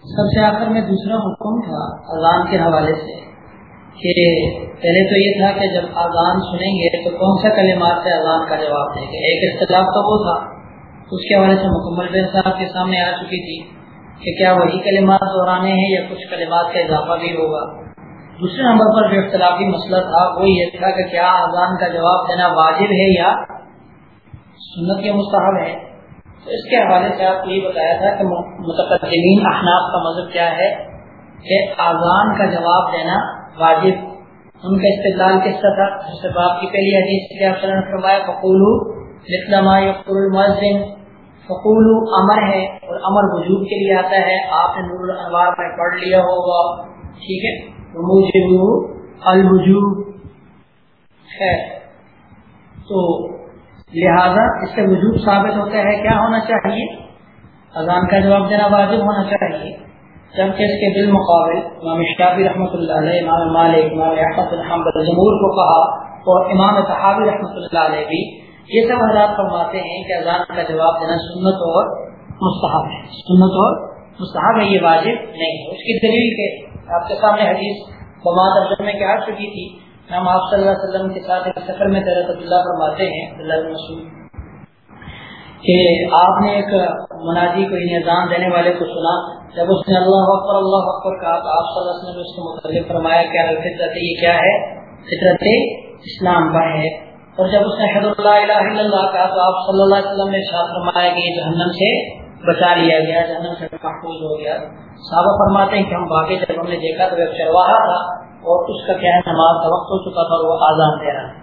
سب سے آخر میں دوسرا حکم تھا اذان کے حوالے سے کہ پہلے تو یہ تھا کہ جب اذان سنیں گے تو کون سا کلمات سے اذان کا جواب دیں گے؟ ایک اختلاف تو وہ تھا، اس کے حوالے سے مکمل بین صاحب کے سامنے آ چکی تھی کہ کیا وہی کلمات دہرانے ہیں یا کچھ کلمات کا اضافہ بھی ہوگا۔ دوسرے نمبر پر جو اختلافی مسئلہ تھا وہ یہ تھا کہ کیا اذان کا جواب دینا واجب ہے یا سنت کے مستحب ہے۔ اس کے حوالے سے آپ کو یہ بتایا تھا کہ متقدمین احناف کا مذہب کیا ہے کہ اذان کا جواب دینا واجب۔ ان کا استدلال کس کا تھا؟ جس سے باپ کی پہلی حدیث کے افسر نے فرمایا فقول المؤذن۔ فقول امر ہے اور امر وجوب کے لیے آتا ہے۔ آپ نے نور الانوار میں پڑھ لیا ہوگا۔ ٹھیک ہے؟ الوجوب۔ ہے تو لہذا اس سے وجوب ثابت ہوتا ہے کیا ہونا چاہیے؟ اذان کا جواب دینا واجب ہونا چاہیے۔ جبکہ اس کے بالمقابل امام شافی رحمۃ اللہ علیہ، امام مالک، امام احمد الحمد جمہور کو کہا اور امام تحابی رحمۃ اللہ علیہ بھی یہ سب حضرات فرماتے ہیں کہ اذان کا جواب دینا سنت اور مستحب ہے۔ سنت اور مستحب ہے، یہ واجب نہیں ہے۔ اس کی دلیل کے آپ کے سامنے حدیث بما ترجمے کے آ چکی تھی ہم آپ صلی اللہ علیہ وسلم کے ساتھ ایک سفر میں تیرت اللہ فرماتے ہیں اللہ مسعود، کہ آپ نے ایک مناجی کو یعنی نظام دینے والے کو سنا، جب اس نے اللہ اکبر اللہ اکبر کہا تو آپ صلی اللہ علیہ وسلم نے اس کے متعلق فرمایا کہ فطرت یہ کیا ہے؟ فطرت اسلام پر ہے۔ اور جب اس نے حضر اللہ الہ الا اللہ کہا تو آپ صلی اللہ علیہ وسلم نے شاہ فرمایا کہ یہ جہنم سے بچا لیا گیا، جہنم سے محفوظ ہو گیا۔ صحابہ فرماتے ہیں کہ ہم باقی جب ہم نے دیکھا تو ایک چرواہا تھا۔ اور اس کا کیا ہے نماز کا وقت ہو چکا تھا اور وہ آزاد دے رہا ہے۔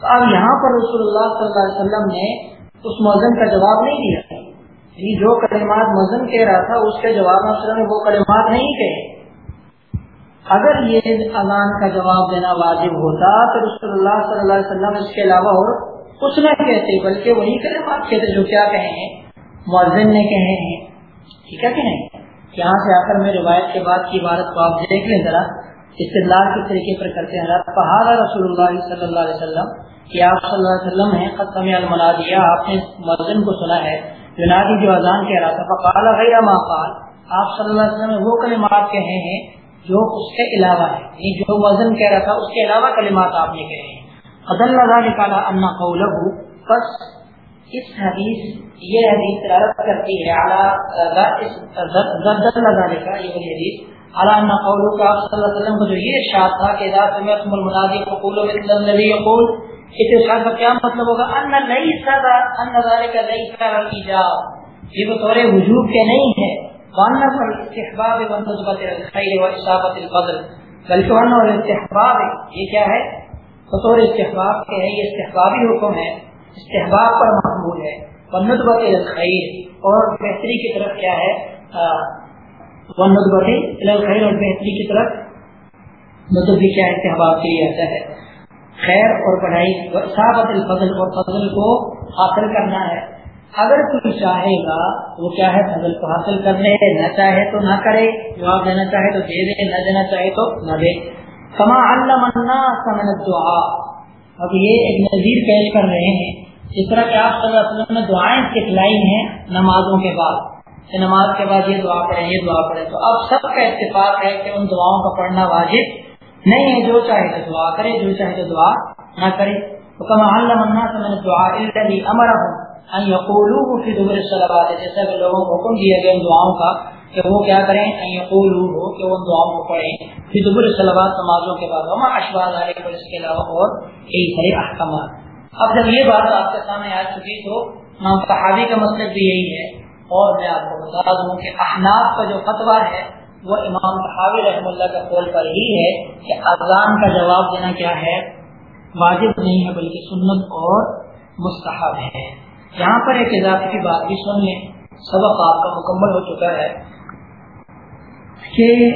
تو اب یہاں پر رسول اللہ صلی اللہ علیہ وسلم نے اس مؤذن کا جواب نہیں دیا۔ یعنی جو کلمات مؤذن کہہ رہا تھا، اس کے جواب میں وہ کلمات نہیں کہے۔ اگر یہ اذان کا جواب دینا واجب ہوتا تو رسول اللہ صلی اللہ علیہ وسلم اس کے علاوہ اور کچھ نہ کہتے، بلکہ وہی کلمات کہتے جو کیا کہیں ہیں مؤذن نے کہے ہیں۔ ٹھیک ہے کہ نہیں؟ یہاں سے آ کر میں روایت کے بعد کی عبارت کو آپ دیکھ لیں ذرا۔ استدلال کے طریقے پر کرتے ہیں پہاڑا رسول اللہ صلی اللہ علیہ وسلم کہ آپ صلی اللہ علیہ وسلم ہیں ختم المنادیہ آپ نے مؤذن کو سنا ہے جنادی جو اذان کہہ رہا تھا فقال غیر ما قال آپ صلی اللہ علیہ وسلم وہ کلمات کہے ہیں جو اس کے علاوہ ہے یعنی جو وزن کہہ رہا تھا اس کے علاوہ کلمات آپ نے کہے ہیں فضل عدل نکالا انا قولہ بس اس حدیث یہ حدیث تلاوت کرتی ہے اعلیٰ زد لگانے کا یہ حدیث علامہ قولو کا صلی اللہ علیہ وسلم کو جو یہ ارشاد تھا کہ اذا سمعتم المنادی فقولوا مثل الذي يقول، اس ارشاد کا کیا مطلب ہوگا؟ ان ليس ان ذلك ليس الاجاب یہ بطور وجوب کے نہیں ہے. وان الخير الفضل بلکہ ان یہ کیا ہے؟ بطور استحباب کے ہے یہ استحبابی حکم ہے. استحباب پر محمول ہے. اور بہتری کی طرف کیا ہے؟ ندبت خیر اور بہتری کی طرف مطلب بھی کیا استحباب کے لیے آتا ہے۔ خیر اور پڑھائی صابت الفضل اور فضل کو حاصل کرنا ہے۔ اگر کوئی چاہے گا، وہ کیا ہے؟ فضل کو حاصل کرنے نہ چاہے تو نہ کرے۔ جواب دینا چاہے تو دے دے، نہ دینا چاہے تو نہ دے۔ کما اللہ سمن دعا اب یہ ایک نظیر پیش کر رہے ہیں۔ جس طرح کہ آپ صلی اللہ علیہ وسلم نے دعائیں سکھلائی ہیں نمازوں کے بعد۔ نماز کے بعد یہ دعا پڑھیں یہ دعا پڑھیں تو اب سب کا اتفاق ہے کہ ان دعاؤں کا پڑھنا واجب نہیں ہے۔ جو چاہے تو دعا کرے، جو چاہے تو دعا نہ کرے۔ تو کما اللہ سے میں نے دعا امر ہوں یقولو کی دوبر صلاحات جیسا کہ لوگوں کو حکم دیا گیا ان دعاؤں کا کہ وہ کیا کریں۔ یقولو ہو کہ وہ ان دعاؤں کو پڑھیں۔ پھر دوبر صلاحات نمازوں کے بعد۔ وما اشباز آئے اس کے علاوہ اور کئی سارے احکامات۔ اب جب یہ بات آپ کے سامنے آ چکی تو صحابی کا مطلب بھی یہی ہے۔ اور میں آپ کو بتا دوں کہ احناف کا جو فتویٰ ہے، وہ امام صحابی رحم اللہ کا قول پر ہی ہے کہ اذان کا جواب دینا کیا ہے؟ واجب نہیں ہے بلکہ سنت اور مستحب ہے۔ یہاں پر ایک اضافے کی بات بھی سن لیں۔ سبق آپ کا مکمل ہو چکا ہے کہ